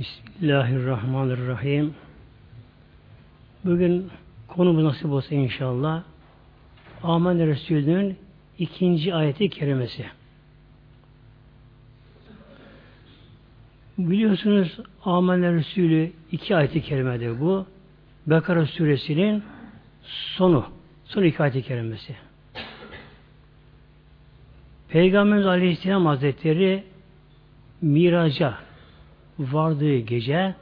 Bismillahirrahmanirrahim. Bugün konumuz nasip olsa inşallah Amen Resulü'nün ikinci ayeti kerimesi. Biliyorsunuz Amen Resulü iki ayeti kerimedir bu. Bekara suresinin sonu. Son iki ayeti kerimesi. Peygamberimiz Aleyhisselam Hazretleri miraca vardığı gece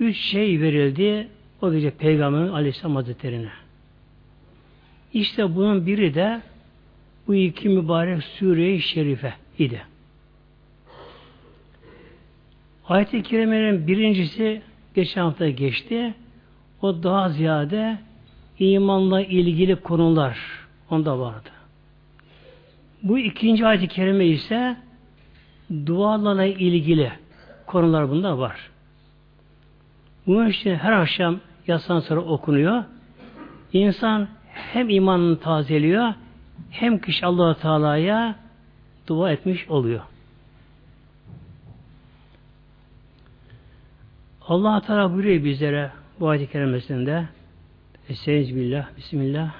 üç şey verildi o gece Peygamberimiz Aleyhisselam Hazretleri'ne. İşte bunun biri de bu iki mübarek sure-i şerife idi. Ayet-i Kerime'nin birincisi geçen hafta geçti. O daha ziyade imanla ilgili konular onda vardı. Bu ikinci ayet-i kerime ise dualarla ilgili konular bunda var. Bu işte her akşam yatsan sonra okunuyor. İnsan hem imanını tazeliyor hem kişi allah Teala'ya dua etmiş oluyor. allah Teala buyuruyor bizlere bu ayet-i kerimesinde billah, Bismillah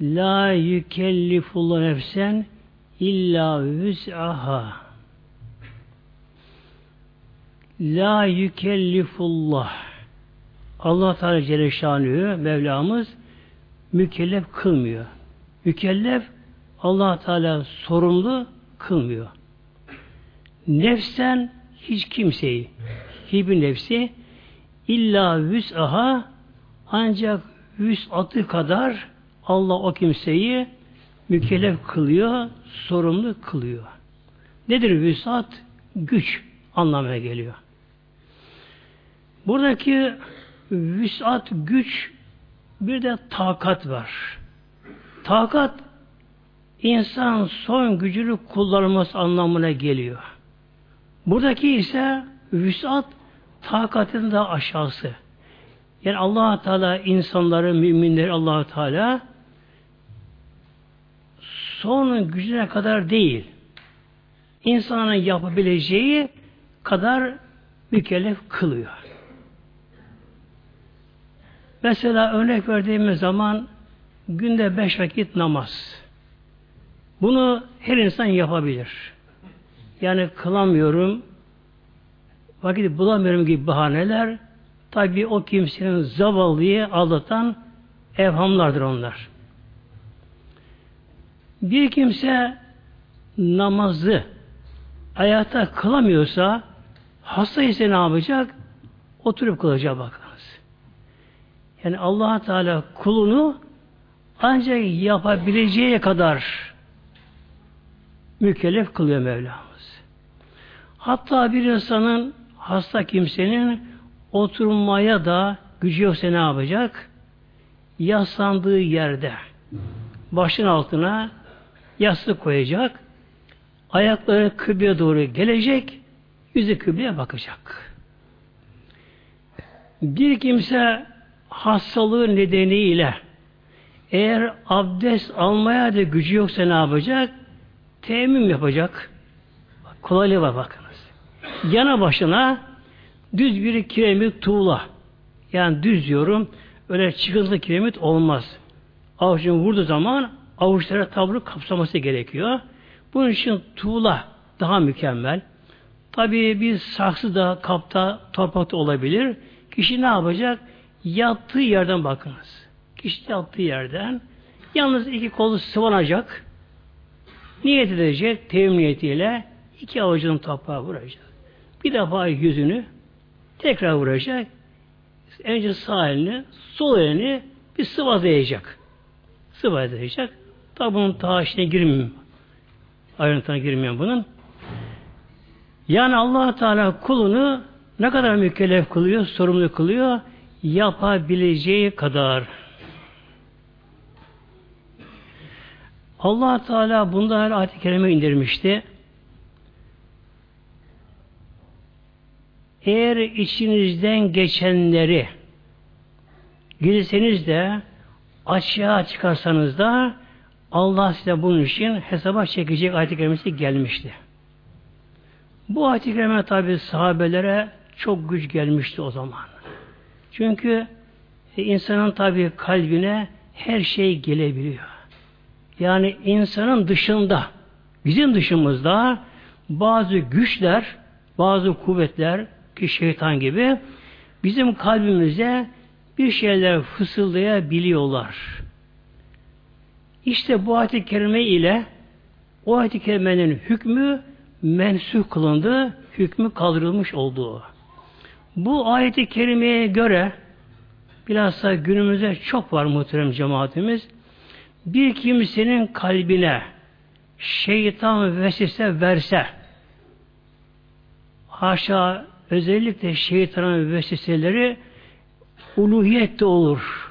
La yükellifullah nefsen illa vüs'aha La yükellifullah Allah Teala Celle Şanühü Mevlamız mükellef kılmıyor. Mükellef Allah Teala sorumlu kılmıyor. Nefsen hiç kimseyi hiçbir nefsi illa vüs'aha ancak vüs'atı kadar Allah o kimseyi mükellef kılıyor, sorumlu kılıyor. Nedir vüsat? Güç anlamına geliyor. Buradaki vüsat, güç bir de takat var. Takat insan son gücünü kullanması anlamına geliyor. Buradaki ise vüsat takatın da aşağısı. Yani allah Teala insanları, müminleri allah Teala son gücüne kadar değil, insanın yapabileceği kadar mükellef kılıyor. Mesela örnek verdiğimiz zaman günde beş vakit namaz. Bunu her insan yapabilir. Yani kılamıyorum, vakit bulamıyorum gibi bahaneler tabi o kimsenin zavallıyı aldatan evhamlardır onlar. Bir kimse namazı ayakta kılamıyorsa hasta ise ne yapacak? Oturup kılacak bakınız. Yani allah Teala kulunu ancak yapabileceği kadar mükellef kılıyor Mevlamız. Hatta bir insanın hasta kimsenin oturmaya da gücü yoksa ne yapacak? Yaslandığı yerde başın altına yastık koyacak. Ayakları kıbleye doğru gelecek. Yüzü kıbleye bakacak. Bir kimse hastalığı nedeniyle eğer abdest almaya da gücü yoksa ne yapacak? Temmüm yapacak. Kolaylığı var bakınız. Yana başına düz bir kiremit tuğla. Yani düz diyorum. Öyle çıkıntılı kiremit olmaz. Avucunu vurduğu zaman avuçlara tavrı kapsaması gerekiyor. Bunun için tuğla daha mükemmel. Tabii bir saksı da kapta, toprakta olabilir. Kişi ne yapacak? Yattığı yerden bakınız. Kişi yattığı yerden yalnız iki kolu sıvanacak. Niyet edecek tevim niyetiyle iki avucunun toprağa vuracak. Bir defa yüzünü tekrar vuracak. Önce sağ elini, sol elini bir sıvazlayacak. Sıvazlayacak. Tabi bunun ta işine girmeyeyim. Ayrıntına girmeyen bunun. Yani allah Teala kulunu ne kadar mükellef kılıyor, sorumlu kılıyor, yapabileceği kadar. allah Teala bunda her ayet-i kerime indirmişti. Eğer içinizden geçenleri girseniz de açığa çıkarsanız da Allah size bunun için hesaba çekecek ayet-i gelmişti. Bu ayet-i kerime tabi sahabelere çok güç gelmişti o zaman. Çünkü e, insanın tabi kalbine her şey gelebiliyor. Yani insanın dışında, bizim dışımızda bazı güçler, bazı kuvvetler ki şeytan gibi bizim kalbimize bir şeyler fısıldayabiliyorlar. İşte bu ayet-i kerime ile o ayet-i kerimenin hükmü mensuh kılındı, hükmü kaldırılmış olduğu. Bu ayet-i kerimeye göre bilhassa günümüzde çok var muhterem cemaatimiz. Bir kimsenin kalbine şeytan vesvese verse haşa özellikle şeytanın vesveseleri uluhiyette olur.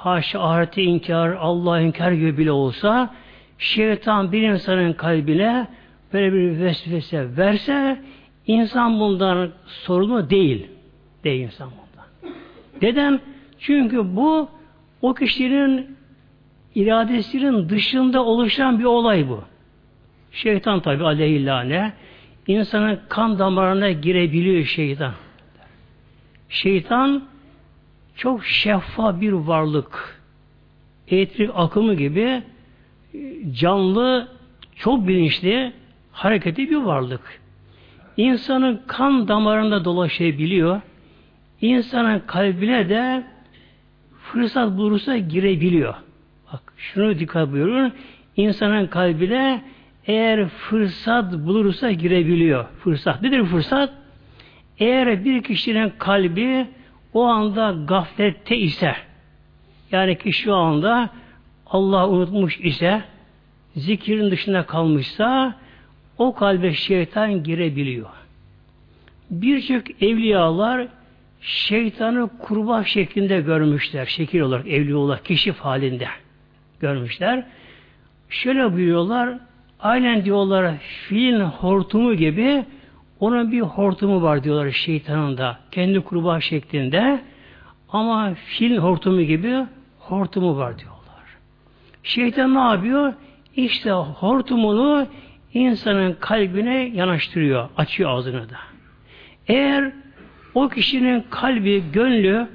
Haşa ahireti inkar, Allah inkar gibi bile olsa şeytan bir insanın kalbine böyle bir vesvese verse insan bundan sorumlu değil. Değil insan bundan. Neden? Çünkü bu o kişinin iradesinin dışında oluşan bir olay bu. Şeytan tabi aleyhillâne insanın kan damarına girebiliyor şeytan. Şeytan çok şeffaf bir varlık. Elektrik akımı gibi canlı, çok bilinçli, hareketli bir varlık. İnsanın kan damarında dolaşabiliyor. İnsanın kalbine de fırsat bulursa girebiliyor. Bak şunu dikkat buyurun. İnsanın kalbine eğer fırsat bulursa girebiliyor. Fırsat. Nedir fırsat? Eğer bir kişinin kalbi o anda gaflette ise yani ki şu anda Allah unutmuş ise zikirin dışında kalmışsa o kalbe şeytan girebiliyor. Birçok evliyalar şeytanı kurbağa şeklinde görmüşler. Şekil olarak, evliya olarak, keşif halinde görmüşler. Şöyle buyuruyorlar, aynen diyorlar filin hortumu gibi onun bir hortumu var diyorlar şeytanın da. Kendi kurbağa şeklinde. Ama fil hortumu gibi hortumu var diyorlar. Şeytan ne yapıyor? İşte hortumunu insanın kalbine yanaştırıyor. Açıyor ağzını da. Eğer o kişinin kalbi, gönlü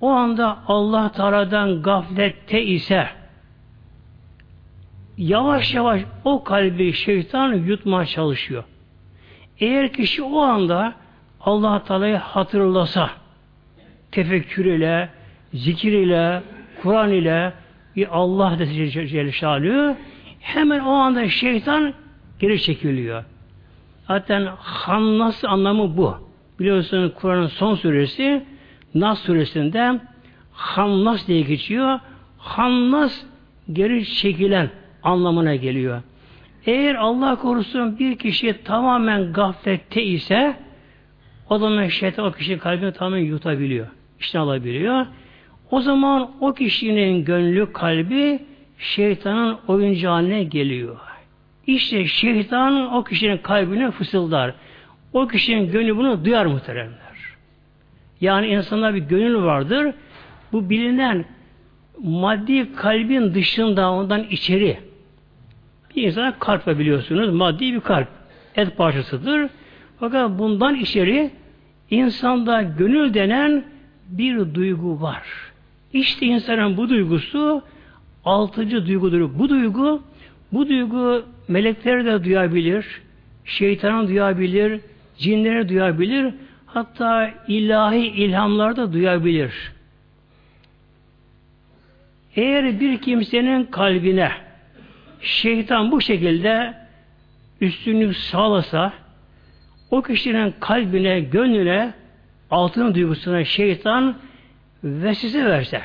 o anda Allah Teala'dan gaflette ise yavaş yavaş o kalbi şeytan yutmaya çalışıyor. Eğer kişi o anda Allah Teala'yı hatırlasa tefekkür ile, zikir ile, Kur'an ile Allah dese Celle hemen o anda şeytan geri çekiliyor. Zaten Hannas anlamı bu. Biliyorsunuz Kur'an'ın son suresi Nas suresinde Hannas diye geçiyor. Hannas geri çekilen anlamına geliyor. Eğer Allah korusun bir kişi tamamen gaflette ise o zaman şeytan o kişinin kalbini tamamen yutabiliyor. İşte alabiliyor. O zaman o kişinin gönlü kalbi şeytanın oyuncağına geliyor. İşte şeytan o kişinin kalbine fısıldar. O kişinin gönlü bunu duyar muhteremler. Yani insanda bir gönül vardır. Bu bilinen maddi kalbin dışında ondan içeri bir insana kalp var biliyorsunuz. Maddi bir kalp. Et parçasıdır. Fakat bundan içeri insanda gönül denen bir duygu var. İşte insanın bu duygusu altıncı duygudur. Bu duygu bu duygu melekleri de duyabilir, şeytanı duyabilir, cinleri duyabilir, hatta ilahi ilhamlar da duyabilir. Eğer bir kimsenin kalbine şeytan bu şekilde üstünlük sağlasa o kişinin kalbine, gönlüne altın duygusuna şeytan vesile verse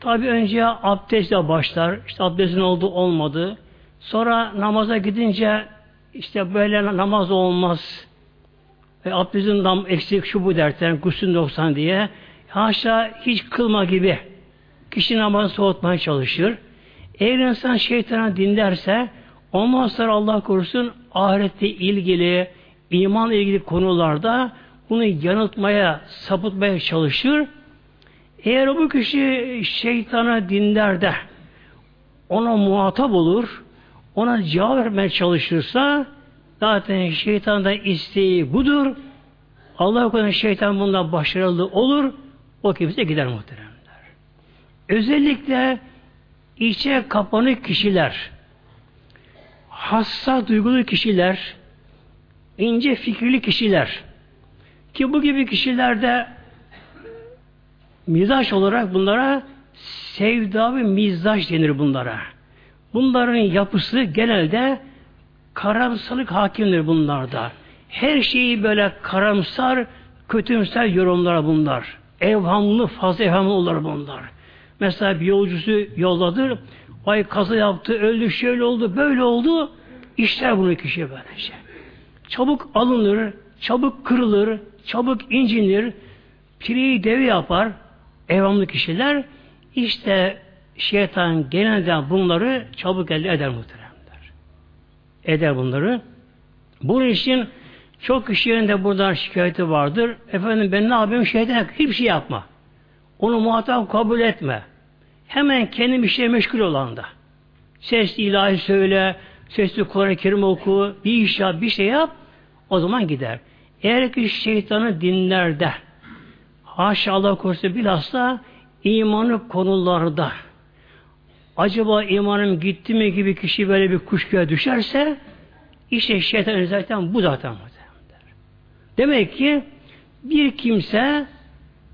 tabi önce abdestle başlar işte abdestin oldu olmadı. Sonra namaza gidince işte böyle namaz olmaz ve abdestin dam eksik şu bu dersen gusül 90 diye haşa hiç kılma gibi kişi namazı soğutmaya çalışır eğer insan şeytana dinlerse ondan sonra Allah korusun ahirette ilgili, iman ilgili konularda bunu yanıltmaya, sapıtmaya çalışır. Eğer bu kişi şeytana dinler de ona muhatap olur, ona cevap vermeye çalışırsa Zaten şeytan da isteği budur. Allah korusun şeytan bunda başarılı olur. O kimse gider muhteremler. Özellikle içe kapanık kişiler, hassas duygulu kişiler, ince fikirli kişiler ki bu gibi kişilerde mizaç olarak bunlara sevda ve mizaç denir bunlara. Bunların yapısı genelde karamsarlık hakimdir bunlarda. Her şeyi böyle karamsar, kötümser yorumlar bunlar. Evhamlı, fazla evhamlı olur bunlar. Mesela bir yolcusu yolladır, ay kaza yaptı, öldü, şöyle oldu, böyle oldu. İşler bunu kişi böylece. Çabuk alınır, çabuk kırılır, çabuk incinir, pireyi devi yapar, evhamlı kişiler. İşte şeytan genelde bunları çabuk elde eder muhteremler. Eder bunları. Bunun için çok kişilerin de buradan şikayeti vardır. Efendim ben ne yapayım şeytan hiçbir şey yapma. Onu muhatap kabul etme. Hemen kendi şeye meşgul olan da. Sesli ilahi söyle, sesli Kur'an-ı Kerim oku, bir iş yap, bir şey yap, o zaman gider. Eğer ki şeytanı dinler de, haşa Allah korusun bilhassa imanı konularda, acaba imanım gitti mi gibi kişi böyle bir kuşkuya düşerse, işte şeytan zaten bu zaten. Demek ki bir kimse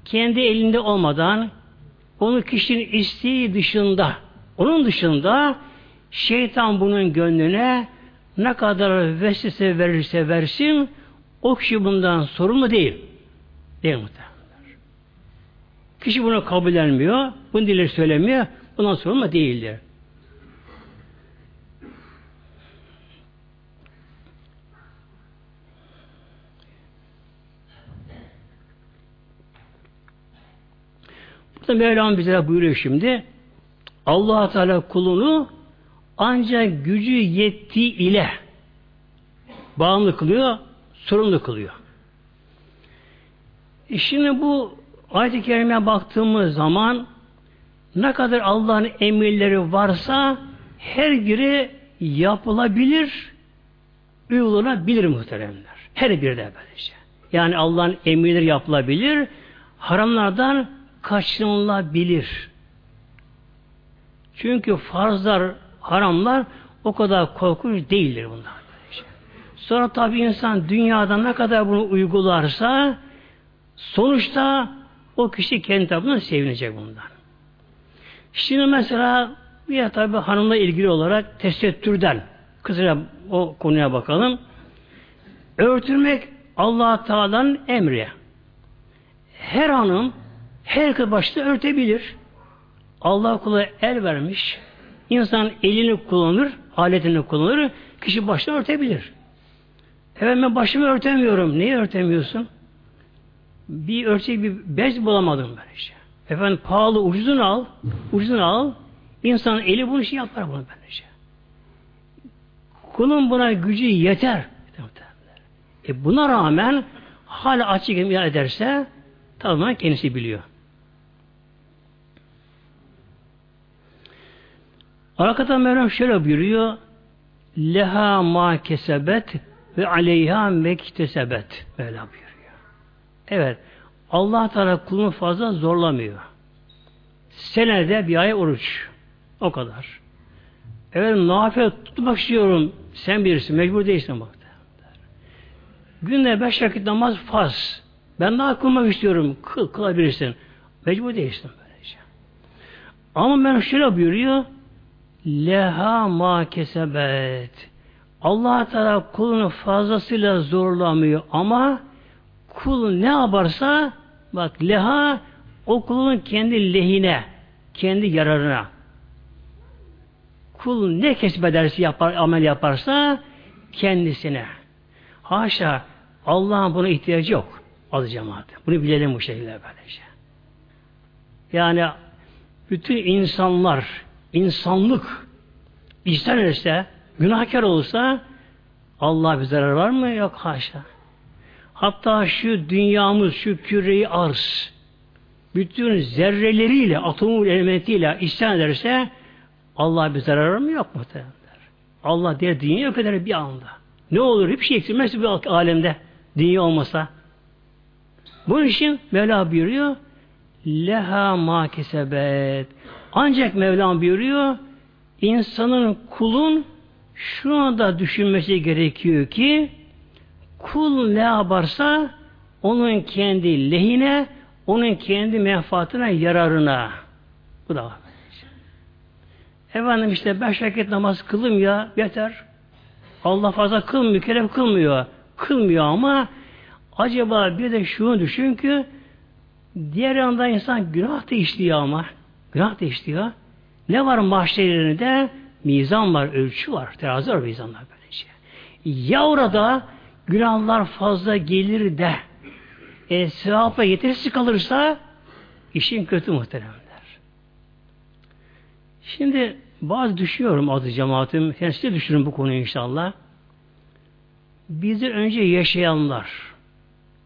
kendi elinde olmadan onu kişinin isteği dışında onun dışında şeytan bunun gönlüne ne kadar vesvese verirse versin o kişi bundan sorumlu değil. Değil muhtemelen. Kişi bunu kabul etmiyor, bunu dili söylemiyor, bundan sorumlu değildir. Burada Mevlam bize buyuruyor şimdi allah Teala kulunu ancak gücü yettiği ile bağımlı kılıyor, sorumlu kılıyor. E şimdi bu ayet-i kerimeye baktığımız zaman ne kadar Allah'ın emirleri varsa her biri yapılabilir, uygulanabilir muhteremler. Her biri de böylece. Yani Allah'ın emirleri yapılabilir, haramlardan kaçınılabilir. Çünkü farzlar, haramlar o kadar korkunç değildir bunlar. Sonra tabi insan dünyada ne kadar bunu uygularsa sonuçta o kişi kendi tarafından sevinecek bundan. Şimdi mesela bir tabi hanımla ilgili olarak tesettürden kısaca o konuya bakalım. Örtülmek allah Teala'nın emri. Her hanım her kız başta örtebilir. Allah kula el vermiş. İnsan elini kullanır, aletini kullanır, kişi başta örtebilir. Evet ben başımı örtemiyorum. Neyi örtemiyorsun? Bir örtecek bir bez bulamadım ben işte. Efendim pahalı ucuzunu al, ucuzunu al. İnsan eli bunu şey yapar bunu böylece. Kulun buna gücü yeter. E buna rağmen hala açık ederse tamamen kendisi biliyor. Arkada Mevlam şöyle buyuruyor. Leha ma kesebet ve aleyha mektesebet. Böyle buyuruyor. Evet. Allah Teala kulunu fazla zorlamıyor. Senede bir ay oruç. O kadar. Evet nafile tutmak istiyorum. Sen bilirsin. Mecbur değilsin bak. Günde beş vakit namaz farz. Ben daha kılmak istiyorum. Kıl, kılabilirsin. Mecbur değilsin böylece. Ama ben şöyle buyuruyor leha ma kesebet. Allah Teala kulunu fazlasıyla zorlamıyor ama kul ne yaparsa bak leha o kulun kendi lehine, kendi yararına. Kul ne kesbederse yapar, amel yaparsa kendisine. Haşa Allah'ın buna ihtiyacı yok. Az cemaat. Bunu bilelim bu şekilde böylece. Yani bütün insanlar insanlık etse, günahkar olsa Allah bir zarar var mı? Yok haşa. Hatta şu dünyamız, şu küreyi arz, bütün zerreleriyle, atomu elementiyle ihsan ederse Allah bir zarar var mı? Yok muhtemelen. Allah der dünya yok eder bir anda. Ne olur? Hiçbir şey eksilmez bu alemde. Dünya olmasa. Bunun için Mevla buyuruyor leha ma kesebet. Ancak Mevlam buyuruyor insanın kulun şu anda düşünmesi gerekiyor ki kul ne yaparsa onun kendi lehine onun kendi menfaatine yararına. Bu da var. Efendim işte beş vakit namaz kılım ya yeter. Allah fazla kılmıyor, mükellef kılmıyor. Kılmıyor ama acaba bir de şunu düşün ki diğer yanda insan günah da işliyor ama. Günah da işliyor. Ne var mahşerlerinde? Mizan var, ölçü var. Terazi var mizanlar böylece. Ya orada günahlar fazla gelir de e, sevapla yetersiz kalırsa işin kötü muhteremler. Şimdi bazı düşünüyorum adı cemaatim. Yani size düşünün bu konuyu inşallah. Bizden önce yaşayanlar.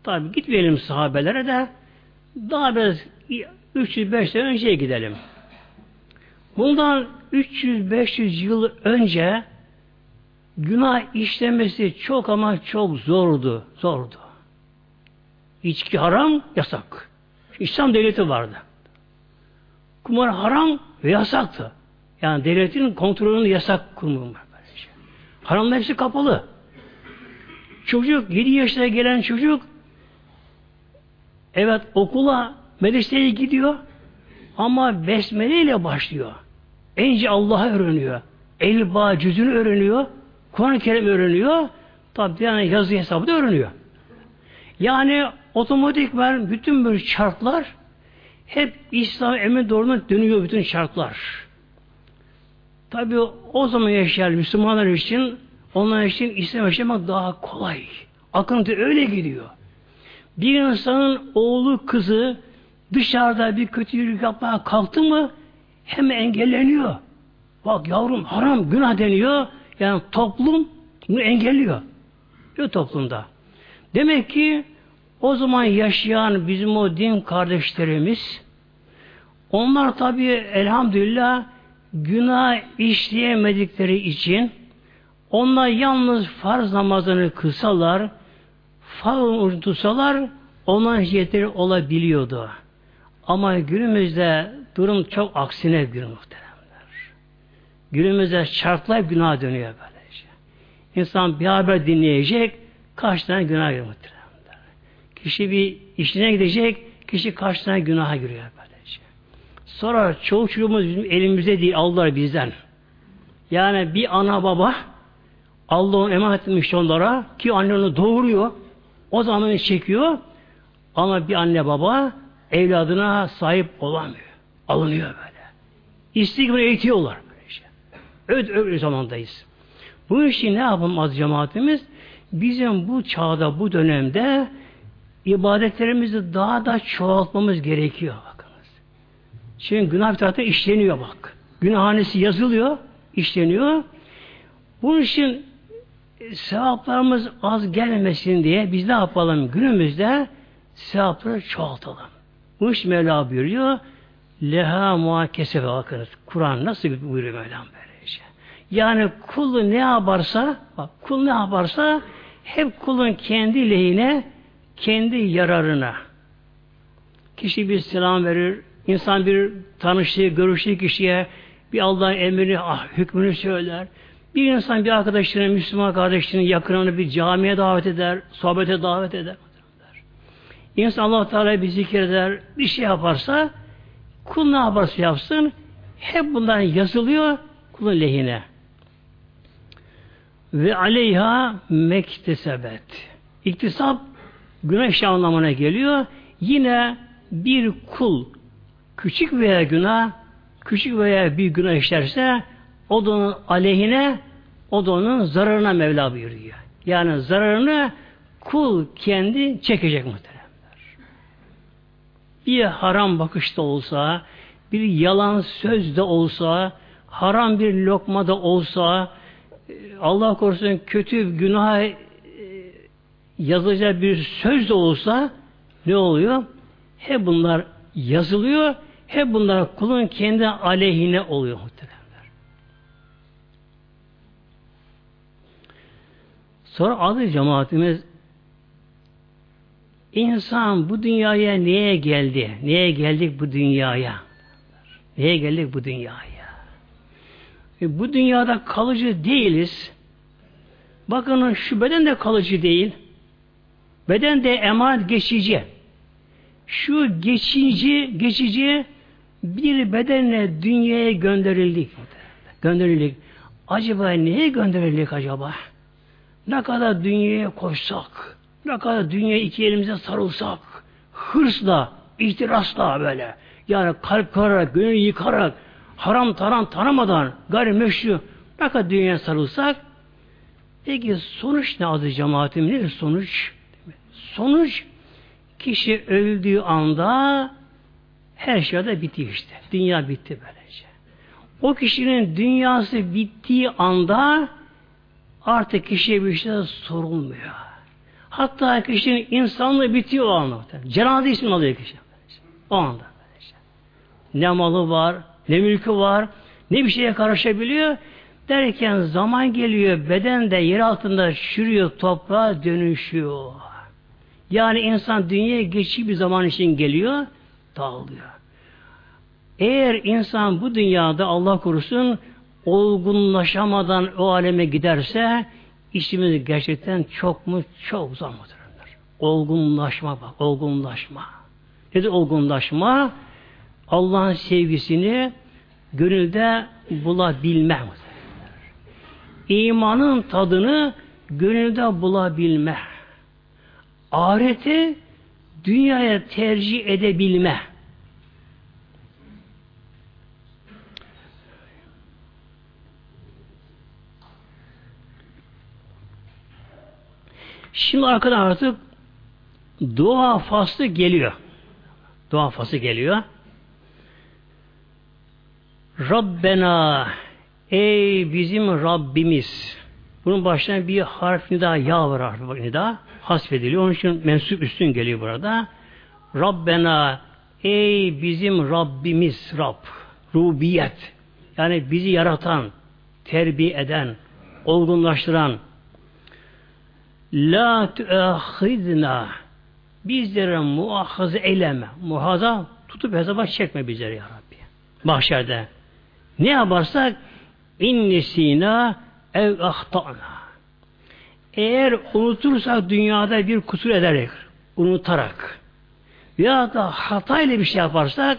Tabi gitmeyelim sahabelere de daha biraz 305 sene önceye gidelim. Bundan 300-500 yıl önce günah işlemesi çok ama çok zordu. Zordu. İçki haram, yasak. İslam devleti vardı. Kumar haram ve yasaktı. Yani devletin kontrolünü yasak kurumu. Haramlar hepsi kapalı. Çocuk, 7 yaşına gelen çocuk evet okula, medreseye gidiyor ama besmele ile başlıyor. Önce Allah'a öğreniyor. Elba cüzünü öğreniyor. Kur'an-ı Kerim öğreniyor. Tabi yani yazı hesabı da öğreniyor. Yani otomatikman bütün bu şartlar hep İslam emri doğruna dönüyor bütün şartlar. Tabi o zaman yaşayan Müslümanlar için onlar için İslam yaşamak daha kolay. Akıntı öyle gidiyor. Bir insanın oğlu kızı dışarıda bir kötülük yapmaya kalktı mı hem engelleniyor. Bak yavrum haram günah deniyor. Yani toplum bunu engelliyor. Yok toplumda. Demek ki o zaman yaşayan bizim o din kardeşlerimiz onlar tabi elhamdülillah günah işleyemedikleri için onlar yalnız farz namazını kısalar, farz tutsalar onların yeteri olabiliyordu. Ama günümüzde durum çok aksine günü muhteremler. Günümüzde şartlar günah dönüyor böylece. İnsan bir haber dinleyecek, kaç tane günah giriyor muhteremler. Kişi bir işine gidecek, kişi kaç tane günaha giriyor böylece. Sonra çoğu çocuğumuz bizim elimizde değil, aldılar bizden. Yani bir ana baba Allah'ın emanet etmiş onlara ki anne onu doğuruyor. O zaman çekiyor. Ama bir anne baba evladına sahip olamıyor. Alınıyor böyle. İstiğfar eğitiyorlar böylece. Öyle, öyle zamandayız. Bu işi ne yapalım az cemaatimiz? Bizim bu çağda, bu dönemde ibadetlerimizi daha da çoğaltmamız gerekiyor. Bakınız. Çünkü günah bir işleniyor bak. Günahhanesi yazılıyor, işleniyor. Bunun için sevaplarımız az gelmesin diye biz ne yapalım? Günümüzde sevapları çoğaltalım. Bu iş Mevla buyuruyor. Leha muhakese bakınız. Kur'an nasıl buyuruyor Mevlam böylece. Yani kul ne yaparsa bak kul ne yaparsa hep kulun kendi lehine kendi yararına. Kişi bir selam verir, insan bir tanıştığı, görüştüğü kişiye bir Allah'ın emrini, ah, hükmünü söyler. Bir insan bir arkadaşını, Müslüman kardeşinin yakınını bir camiye davet eder, sohbete davet eder. İnsan Allah Teala bir zikreder, bir şey yaparsa kul ne yaparsa yapsın hep bunlar yazılıyor kulun lehine. Ve aleyha mektesebet. İktisap günah anlamına geliyor. Yine bir kul küçük veya günah küçük veya bir günah işlerse o da onun aleyhine o da onun zararına Mevla buyuruyor. Yani zararını kul kendi çekecek muhtemelen bir haram bakışta olsa, bir yalan sözde olsa, haram bir lokma da olsa, e, Allah korusun kötü günah e, yazılacak bir söz de olsa ne oluyor? Hep bunlar yazılıyor, hep bunlar kulun kendi aleyhine oluyor muhtemelenler. Sonra adı cemaatimiz insan bu dünyaya niye geldi? Niye geldik bu dünyaya? Niye geldik bu dünyaya? E, bu dünyada kalıcı değiliz. Bakın şu beden de kalıcı değil. Beden de emanet geçici. Şu geçici, geçici bir bedenle dünyaya gönderildik. Gönderildik. Acaba neye gönderildik acaba? Ne kadar dünyaya koşsak, ne kadar dünya iki elimize sarılsak, hırsla, ihtirasla böyle, yani kalp kırarak, gönül yıkarak, haram taram tanımadan, gayrimeşru, ne kadar dünyaya sarılsak, peki sonuç ne adı cemaatim? Nedir sonuç? Sonuç, kişi öldüğü anda her şey de bitti işte. Dünya bitti böylece. O kişinin dünyası bittiği anda artık kişiye bir şey sorulmuyor. Hatta kişinin insanlığı bitiyor o anda. Cenaze ismini alıyor kişi. O anda. Ne malı var, ne mülkü var, ne bir şeye karışabiliyor. Derken zaman geliyor, beden de yer altında çürüyor, toprağa dönüşüyor. Yani insan dünyaya geçici bir zaman için geliyor, dağılıyor. Eğer insan bu dünyada Allah korusun olgunlaşamadan o aleme giderse işimiz gerçekten çok mu çok zor muhteremler. Olgunlaşma bak, olgunlaşma. Nedir olgunlaşma? Allah'ın sevgisini gönülde bulabilme. İmanın tadını gönülde bulabilme. Ahireti dünyaya tercih edebilme. Şimdi arkadan artık dua faslı geliyor. Dua faslı geliyor. Rabbena ey bizim Rabbimiz bunun başına bir harf nida ya var harf nida hasfediliyor. Onun için mensup üstün geliyor burada. Rabbena ey bizim Rabbimiz Rab rubiyet yani bizi yaratan terbiye eden olgunlaştıran La tuahidna bizlere muahaze eyleme. Muhaza tutup hesaba çekme bizleri ya Rabbi. Mahşerde. Ne yaparsak innisina ev ahtana. Eğer unutursak dünyada bir kusur ederek, unutarak ya da hatayla bir şey yaparsak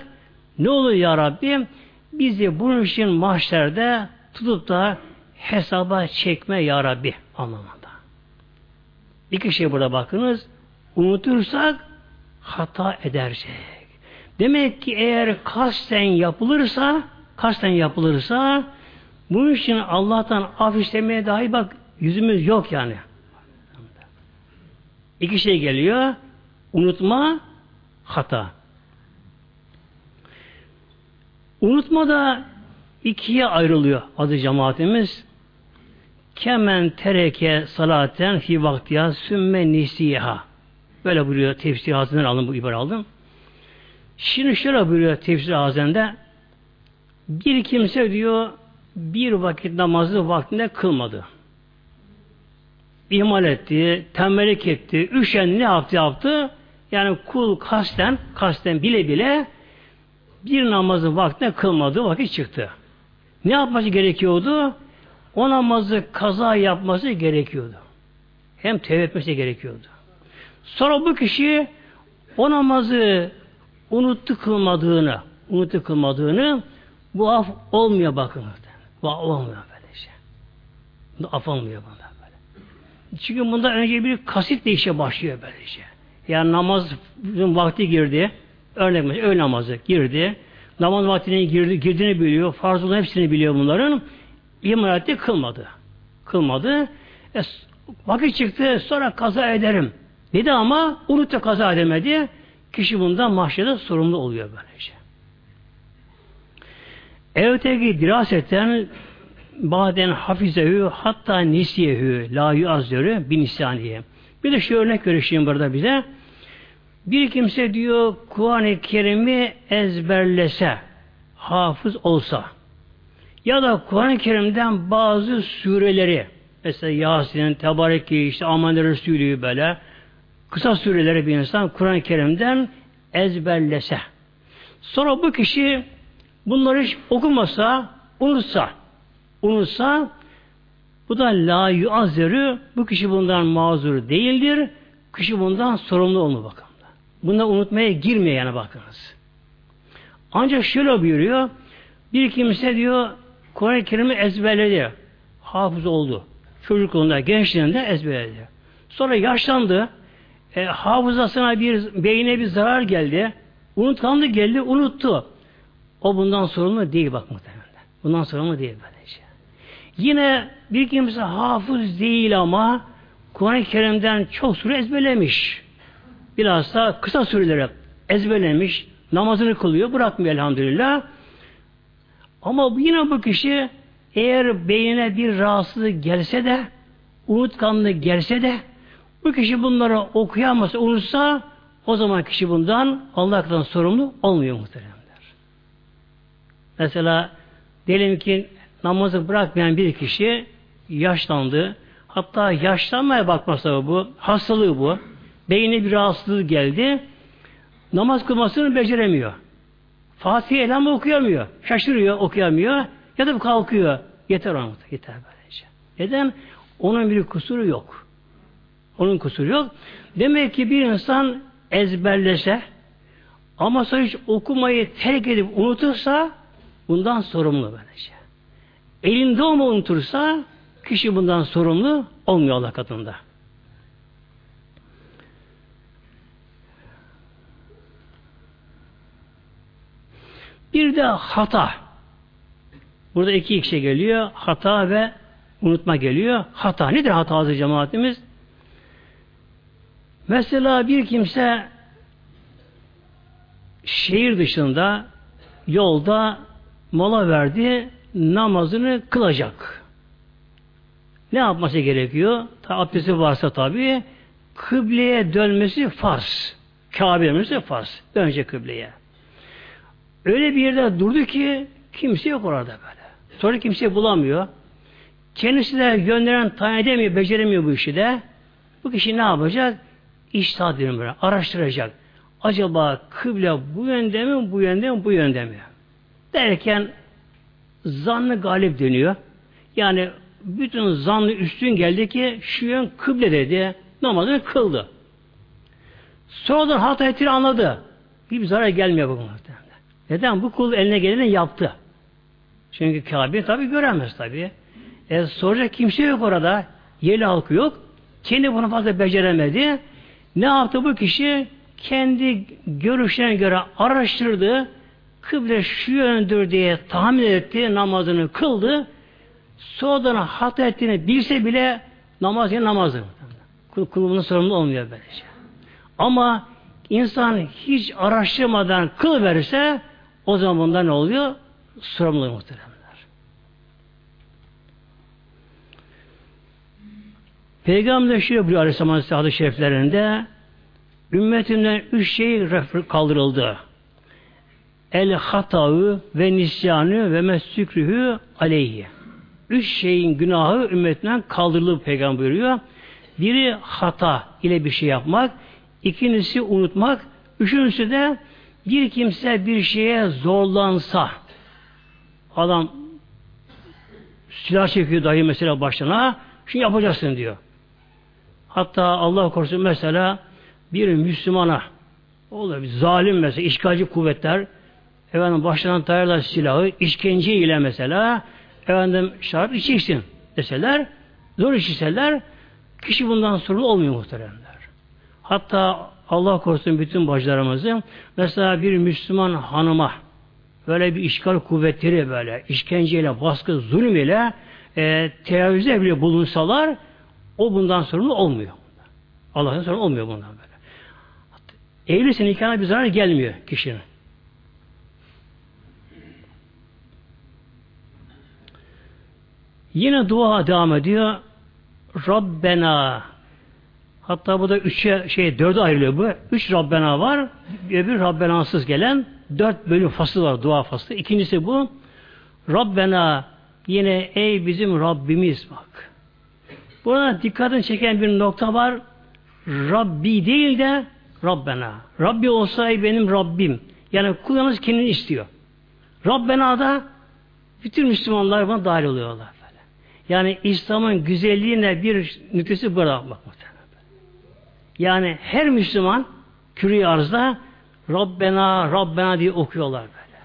ne olur ya Rabbi? Bizi bunun için mahşerde tutup da hesaba çekme ya Rabbi anlamında. İki şey burada bakınız. Unutursak hata edersek. Demek ki eğer kasten yapılırsa kasten yapılırsa bu için Allah'tan af istemeye dahi bak yüzümüz yok yani. İki şey geliyor. Unutma, hata. Unutma da ikiye ayrılıyor adı cemaatimiz. Kemen tereke salaten fi vaktiha sümme nisiha. Böyle buyuruyor tefsir hazından alın bu ibare aldım. Şimdi şöyle buyuruyor tefsir hazende bir kimse diyor bir vakit namazı vaktinde kılmadı. İhmal etti, tembellik etti, üşen ne yaptı yaptı. Yani kul kasten, kasten bile bile bir namazı vaktinde kılmadı, vakit çıktı. Ne yapması gerekiyordu? O namazı kaza yapması gerekiyordu. Hem tevbe etmesi gerekiyordu. Sonra bu kişi o namazı unuttu kılmadığını, unuttu kılmadığını bu af olmuyor bakın. Bu olmuyor böylece. Bu af olmuyor bunda böyle. Çünkü bunda önce bir kasitle işe başlıyor böylece. Yani namaz vakti girdi. Örnek öğle namazı girdi. Namaz vaktine girdi, girdiğini biliyor. Farz hepsini biliyor bunların iman etti kılmadı. Kılmadı. E, vakit çıktı sonra kaza ederim. Dedi ama unuttu kaza edemedi. Kişi bundan mahşede sorumlu oluyor böylece. Evteki diraseten baden hafizehü hatta nisiyehü la yuazzörü bin isyaniye. Bir de şu örnek görüşeyim burada bize. Bir kimse diyor Kur'an-ı Kerim'i ezberlese, hafız olsa, ya da Kur'an-ı Kerim'den bazı sureleri Mesela Yasin, Tebareki, işte Aman Resulü böyle kısa süreleri bir insan Kur'an-ı Kerim'den ezberlese. Sonra bu kişi bunları hiç okumasa, unutsa, unutsa bu da la yuazzeru bu kişi bundan mazur değildir. Kişi bundan sorumlu olma bakın. Bundan unutmaya girmiyor yani bakınız. Ancak şöyle buyuruyor. Bir kimse diyor Kur'an-ı Kerim'i ezberledi. Hafız oldu. Çocukluğunda, gençliğinde ezberledi. Sonra yaşlandı. E, hafızasına bir, beyine bir zarar geldi. Unutkanlık geldi, unuttu. O bundan sorumlu değil bak muhtemelen. Bundan sorumlu değil böylece. Yine bir kimse hafız değil ama Kur'an-ı Kerim'den çok sure ezberlemiş. Bilhassa kısa süreleri ezberlemiş, namazını kılıyor, bırakmıyor elhamdülillah. Ama yine bu kişi eğer beynine bir rahatsızlık gelse de, unutkanlık gelse de, bu kişi bunları okuyamasa, unutsa, o zaman kişi bundan Allah'tan sorumlu olmuyor muhteremler. Mesela diyelim ki namazı bırakmayan bir kişi yaşlandı. Hatta yaşlanmaya bakmasa bu, hastalığı bu. Beyine bir rahatsızlık geldi. Namaz kılmasını beceremiyor. Fatih Elham'ı okuyamıyor. Şaşırıyor, okuyamıyor. Ya da kalkıyor. Yeter ona. Yeter böylece. Neden? Onun bir kusuru yok. Onun kusuru yok. Demek ki bir insan ezberlese ama sonra hiç okumayı terk edip unutursa bundan sorumlu böylece. Elinde onu unutursa kişi bundan sorumlu olmuyor Allah katında. Bir de hata. Burada iki kişi geliyor. Hata ve unutma geliyor. Hata. Nedir hata azı cemaatimiz? Mesela bir kimse şehir dışında yolda mola verdi, namazını kılacak. Ne yapması gerekiyor? Ta abdesti varsa tabi kıbleye dönmesi farz. Kabe dönmesi farz. Önce kıbleye. Öyle bir yerde durdu ki kimse yok orada böyle. Sonra kimse bulamıyor. Kendisi de gönderen tayin edemiyor, beceremiyor bu işi de. Bu kişi ne yapacak? İştahat diyorum böyle. Araştıracak. Acaba kıble bu yönde mi, bu yönde mi, bu yönde mi? Derken zannı galip dönüyor. Yani bütün zannı üstün geldi ki şu yön kıble dedi. Namazını kıldı. Sonradan hata ettiğini anladı. Bir zarar gelmiyor bu muhtemelen. Neden? Bu kul eline geleni yaptı. Çünkü Kabe tabi göremez tabi. E, soracak kimse yok orada. Yeli halkı yok. Kendi bunu fazla beceremedi. Ne yaptı bu kişi? Kendi görüşlerine göre araştırdı. Kıble şu yöndür diye tahmin etti. Namazını kıldı. Sonradan hata ettiğini bilse bile namaz ya namazı. Kul, kulunun sorumlu olmuyor böylece. Ama insan hiç araştırmadan kıl verirse o zaman bunda ne oluyor? Sorumlu muhteremler. Peygamber şöyle buyuruyor Aleyhisselam hadis şeriflerinde ümmetimden üç şey kaldırıldı. El hatağı ve nisyanı ve mesükrühü aleyhi. Üç şeyin günahı ümmetinden kaldırıldı peygamber buyuruyor. Biri hata ile bir şey yapmak, ikincisi unutmak, üçüncüsü de bir kimse bir şeye zorlansa adam silah çekiyor dahi mesela başına şunu yapacaksın diyor. Hatta Allah korusun mesela bir Müslümana olur bir zalim mesela işgalci kuvvetler efendim başlarına tayarlar silahı işkence ile mesela efendim şarap içeceksin deseler zor içseler kişi bundan sorumlu olmuyor muhteremler. Hatta Allah korusun bütün bacılarımızı mesela bir Müslüman hanıma böyle bir işgal kuvvetleri böyle işkenceyle, baskı, zulüm ile e, tecavüzde bile bulunsalar o bundan sorumlu olmuyor. Allah'ın sorumlu olmuyor bundan böyle. Evlisin nikahına bir zarar gelmiyor kişinin. Yine dua devam ediyor. Rabbena Hatta bu da üçe, şey dörde ayrılıyor bu. Üç Rabbena var. Öbür Rabbenasız gelen dört bölüm fasıl var. Dua faslı. İkincisi bu. Rabbena yine ey bizim Rabbimiz bak. Burada dikkatini çeken bir nokta var. Rabbi değil de Rabbena. Rabbi olsaydı benim Rabbim. Yani kullanız kendini istiyor. Rabbena da bütün Müslümanlar buna dahil oluyorlar. Böyle. Yani İslam'ın güzelliğine bir nüktesi burada bak Yani her Müslüman küre arzda Rabbena, Rabbena diye okuyorlar böyle.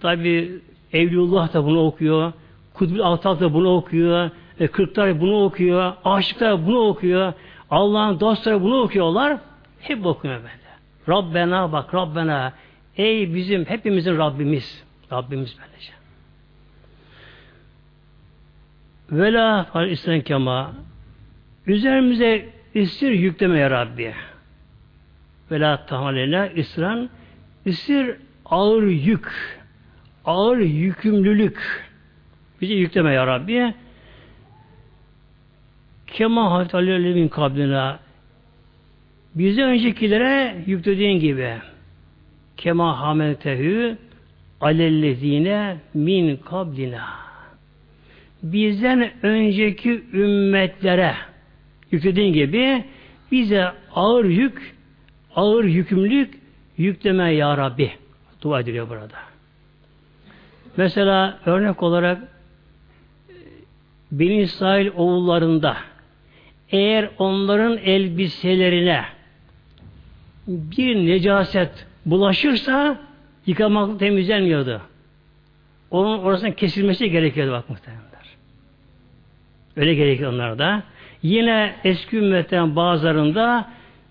Tabi Evliullah da bunu okuyor. Kudüs Altat da bunu okuyor. E, Kırklar bunu okuyor. Aşıklar bunu okuyor. Allah'ın dostları bunu okuyorlar. Hep okuyor böyle. Rabbena bak Rabbena. Ey bizim hepimizin Rabbimiz. Rabbimiz böylece. Vela fal kema üzerimize istir yükleme ya Rabbi. Vela tahaline isran. İstir ağır yük. Ağır yükümlülük. Bizi yükleme ya Rabbi. Kema Hazreti Ali kabline bize öncekilere yüklediğin gibi. Kema hameltehü alellezine min kablina bizden önceki ümmetlere yüklediğin gibi bize ağır yük ağır yükümlülük yükleme ya Rabbi dua ediliyor burada. Mesela örnek olarak Beni İsrail oğullarında eğer onların elbiselerine bir necaset bulaşırsa yıkamak temizlenmiyordu. Onun orasının kesilmesi gerekiyordu bak muhtemelenler. Öyle gerekiyor onlarda. Yine eski ümmetten bazılarında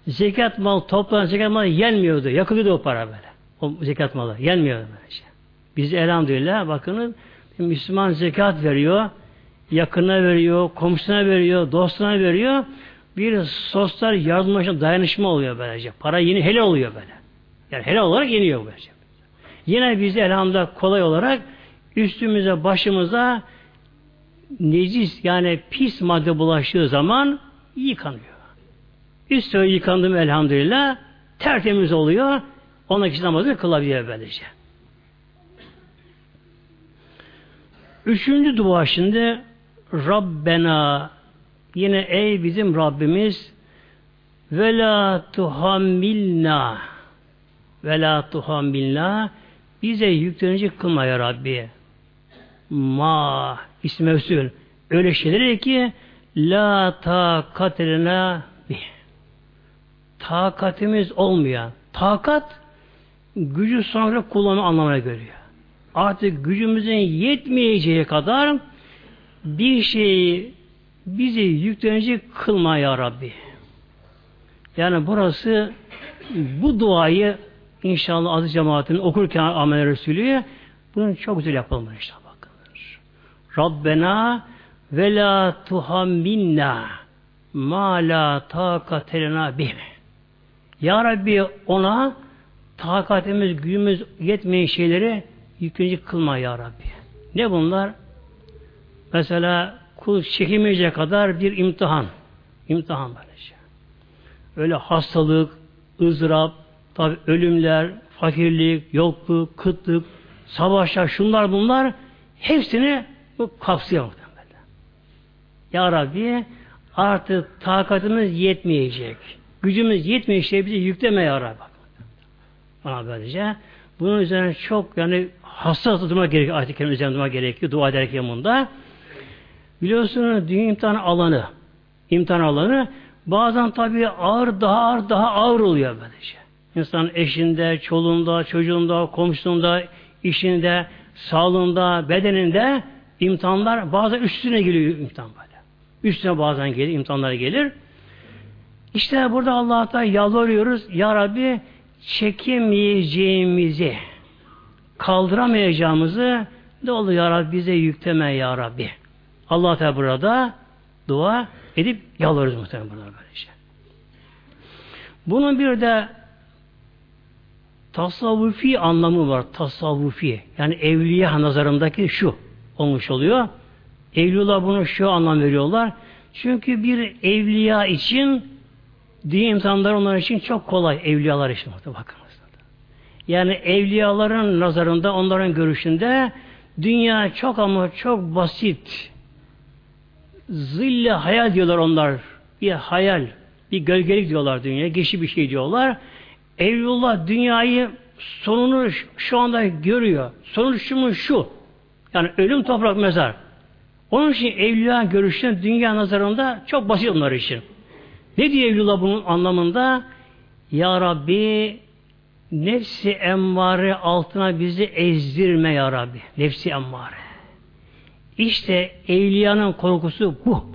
zekat mal toplanan zekat malı yenmiyordu. Yakılıyordu o para böyle. O zekat malı yenmiyordu böylece. Biz elhamdülillah bakın Müslüman zekat veriyor yakına veriyor, komşusuna veriyor, dostuna veriyor. Bir sosyal yardımlaşma, dayanışma oluyor böylece. Para yeni hele oluyor böyle. Yani hele olarak yeniyor böylece. Yine bize elhamdülillah kolay olarak üstümüze, başımıza necis yani pis madde bulaştığı zaman yıkanıyor. Üstü yıkandım elhamdülillah tertemiz oluyor. Ona kişi namazı kılabiliyor böylece. Üçüncü dua şimdi Rabbena yine ey bizim Rabbimiz ve la tuhammilna ve la tuhammilna bize yüklenici kılma ya Rabbi. Ma ismi mevsul. Öyle şeyler ki la takatena bih. Takatimiz olmayan. Takat gücü sonra kullanma anlamına geliyor. Artık gücümüzün yetmeyeceği kadar bir şeyi bizi yüklenecek kılma ya Rabbi. Yani burası bu duayı inşallah aziz cemaatin okurken amel Resulü bunun çok güzel yapılmış inşallah. Rabbena ve la tuhamminna ma la takatelena bih. Ya Rabbi ona takatimiz, gücümüz yetmeyen şeyleri yüklenecek kılma ya Rabbi. Ne bunlar? Mesela kul çekemeyecek kadar bir imtihan. İmtihan böylece. Öyle hastalık, ızdırap, tabi ölümler, fakirlik, yokluk, kıtlık, savaşlar, şunlar bunlar hepsini bu kapsıyor muhtemelen. Ya Rabbi artık takatımız yetmeyecek. Gücümüz yetmeyecek şey bize yükleme ya Rabbi. Bana böylece. Bunun üzerine çok yani hassas durma gerekiyor. Ayet-i üzerine durma gerekiyor. Dua ederken bunda. Biliyorsunuz dünya imtihan alanı, imtihan alanı bazen tabii ağır, daha ağır, daha ağır oluyor böylece. İnsan eşinde, çoluğunda, çocuğunda, komşusunda, işinde, sağlığında, bedeninde imtihanlar bazen üstüne geliyor imtihan böyle. Üstüne bazen gelir, imtihanlar gelir. İşte burada Allah'ta yalvarıyoruz. Ya Rabbi çekemeyeceğimizi, kaldıramayacağımızı ne olur Ya Rabbi bize yükleme Ya Rabbi. Allah Teala burada dua edip yalvarırız muhtemelen burada böylece. Bunun bir de tasavvufi anlamı var. Tasavvufi. Yani evliya nazarındaki şu olmuş oluyor. Evliyalar bunu şu anlam veriyorlar. Çünkü bir evliya için dünya imtihanları onlar için çok kolay. Evliyalar için. Bakınız. Yani evliyaların nazarında, onların görüşünde dünya çok ama çok basit zille hayal diyorlar onlar. Bir hayal, bir gölgelik diyorlar dünya, geçici bir şey diyorlar. Evlullah dünyayı sonunu şu anda görüyor. Sonuç şu şu. Yani ölüm toprak mezar. Onun için evliya görüşleri dünya nazarında çok basit onlar için. Ne diyor Evlullah bunun anlamında? Ya Rabbi nefsi emmare altına bizi ezdirme ya Rabbi. Nefsi emmare. İşte evliyanın korkusu bu.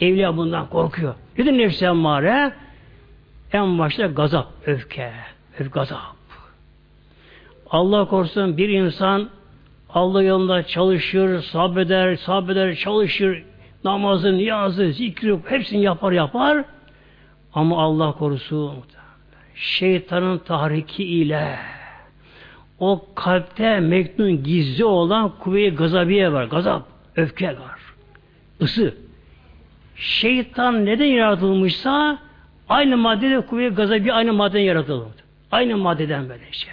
Evliya bundan korkuyor. Nedir nefsi emmare? En başta gazap, öfke, öfke gazap. Allah korusun bir insan Allah yolunda çalışır, sabreder, sabreder, çalışır, namazı, niyazı, zikri, hepsini yapar yapar. Ama Allah korusun şeytanın tahriki ile o kalpte meknun gizli olan kuvve gazabiye var. Gazap, öfke var. Isı. Şeytan neden yaratılmışsa aynı maddede kuvve gazabiye aynı maddeden yaratılır. Aynı maddeden böyle şey.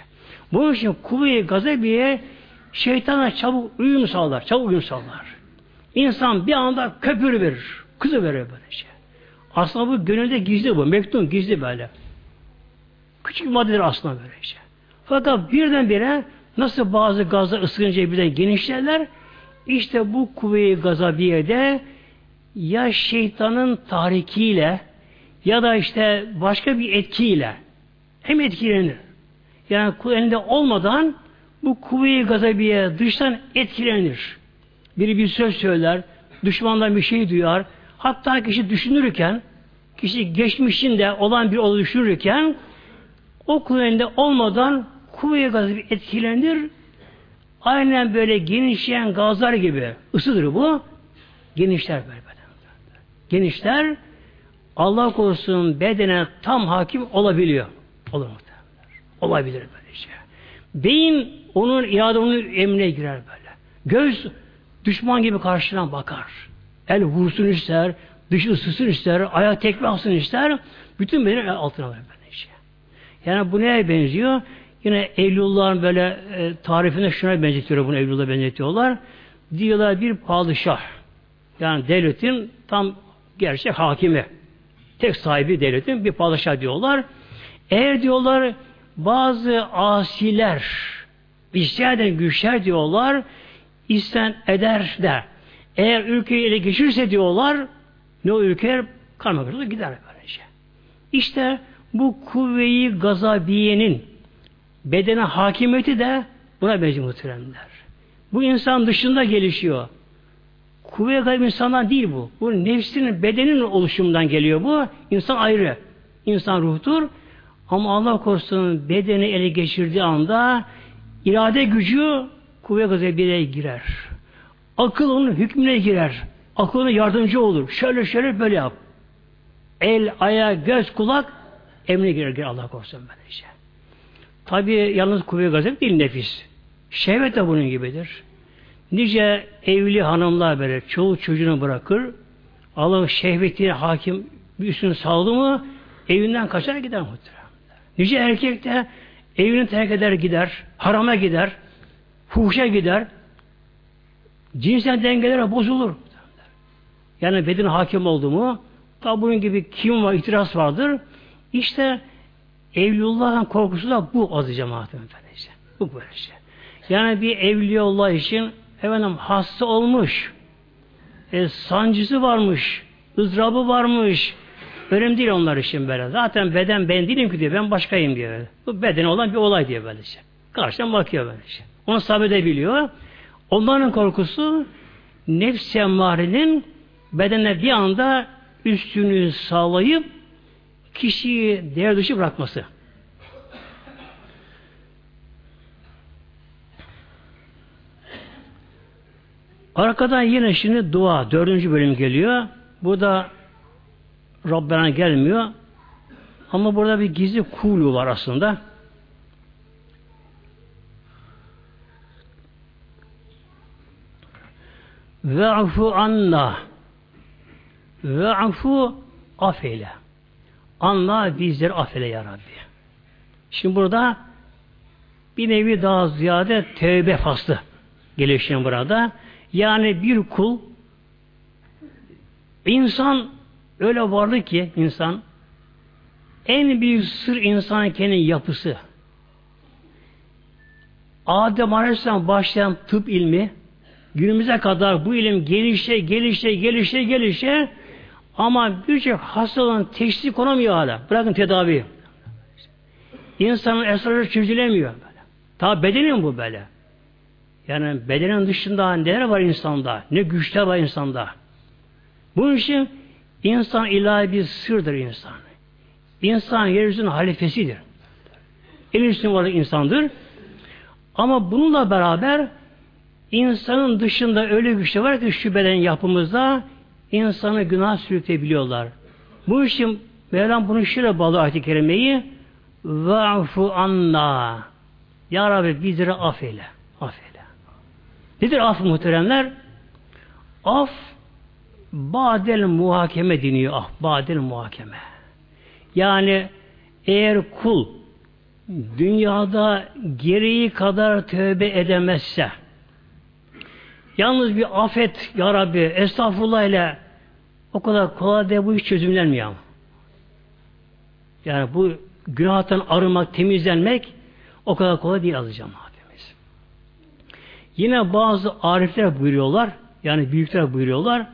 Bunun için kuvve gazabiye şeytana çabuk uyum sağlar. Çabuk uyum sağlar. İnsan bir anda köpür verir. Kızı verir böyle şey. Aslında bu gönülde gizli bu. Mektun gizli böyle. Küçük maddeler aslında böyle şey. Fakat birdenbire nasıl bazı gazlar ısınınca birden genişlerler işte bu kuvve-i gazabiyede ya şeytanın tahrikiyle ya da işte başka bir etkiyle hem etkilenir. Yani elinde olmadan bu kuvve-i gazabiye dıştan etkilenir. Biri bir söz söyler, düşmandan bir şey duyar. Hatta kişi düşünürken, kişi geçmişinde olan bir olay düşünürken o kuvvetinde olmadan kuvve-i gazabi etkilenir. Aynen böyle genişleyen gazlar gibi ısıdır bu. Genişler böyle. Genişler Allah korusun bedene tam hakim olabiliyor. Olur mu? Olabilir böyle şey. Beyin onun irade onun emrine girer böyle. Göz düşman gibi karşıdan bakar. El vursun ister, dış ısısın ister, ayak tekme alsın ister. Bütün beden altına alır böyle şey. Yani bu neye benziyor? Yine Evliyullah'ın böyle e, tarifine şuna benzetiyor bunu Evliyullah'a benzetiyorlar. Diyorlar bir padişah. Yani devletin tam gerçek hakimi. Tek sahibi devletin bir padişah diyorlar. Eğer diyorlar bazı asiler İstihad güçler diyorlar isten eder de eğer ülkeyi ele geçirirse diyorlar ne o ülkeler karma gider böylece. İşte bu kuvveyi gazabiyenin bedene hakimiyeti de buna benziyor muhteremler. Bu insan dışında gelişiyor. Kuvve gaybı insandan değil bu. Bu nefsinin, bedenin oluşumundan geliyor bu. İnsan ayrı. İnsan ruhtur. Ama Allah korusun bedeni ele geçirdiği anda irade gücü kuvve gazabiyeye girer. Akıl onun hükmüne girer. Akıl ona yardımcı olur. Şöyle şöyle böyle yap. El, ayağı, göz, kulak emrine girer, Allah korusun böylece. Tabi yalnız kuvve gazap değil nefis. Şehvet de bunun gibidir. Nice evli hanımlar böyle çoğu çocuğunu bırakır. Allah şehvetine hakim bir üstünü saldı mı evinden kaçar gider muhtemelen. Nice erkek de evini terk eder gider, harama gider, fuhuşa gider, cinsel dengelere bozulur. Yani beden hakim oldu mu, tabi bunun gibi kim var, itiraz vardır. İşte Evliyullah'ın korkusu da bu azı cemaatim efendice. Bu böyle şey. Yani bir Evliyullah için efendim hasta olmuş, e, sancısı varmış, ızdırabı varmış, Önemli değil onlar için böyle. Zaten beden ben değilim ki diyor. Ben başkayım diyor. Bu beden olan bir olay diyor böylece. Karşıdan bakıyor böylece. Onu sabredebiliyor. Onların korkusu nefs emmarenin bedene bir anda üstünü sağlayıp kişiyi değer dışı bırakması. Arkadan yine şimdi dua. Dördüncü bölüm geliyor. Bu da Rabbena gelmiyor. Ama burada bir gizli kulu var aslında. Ve afu anna ve afu afeyle. Anla bizleri affeyle ya Rabbi. Şimdi burada bir nevi daha ziyade tevbe faslı şimdi burada. Yani bir kul İnsan öyle vardı ki insan en büyük sır insan kendi yapısı. Adem Aleyhisselam başlayan tıp ilmi günümüze kadar bu ilim gelişe gelişe gelişe gelişe ama birçok hastalığın teşhisi konamıyor hala. Bırakın tedavi. İnsanın esrarı çözülemiyor böyle. Ta bedenin bu böyle. Yani bedenin dışında neler var insanda? Ne güçler var insanda? Bunun için insan ilahi bir sırdır insan. İnsan yeryüzünün halifesidir. Üstün varlık insandır. Ama bununla beraber insanın dışında öyle güçler var ki şu beden yapımızda insanı günah sürükleyebiliyorlar. Bu için Mevlam bunu şöyle bağlı ayet-i kerimeyi Va'fu anna Ya Rabbi bizleri affeyle. Affeyle. Nedir af muhteremler? Af badel muhakeme deniyor. Ah, badel muhakeme. Yani eğer kul dünyada gereği kadar tövbe edemezse yalnız bir afet ya Rabbi estağfurullah ile o kadar kolay değil bu iş çözümlenmiyor. Yani bu günahtan arınmak, temizlenmek o kadar kolay değil alacağım abimiz. Yine bazı arifler buyuruyorlar, yani büyükler buyuruyorlar,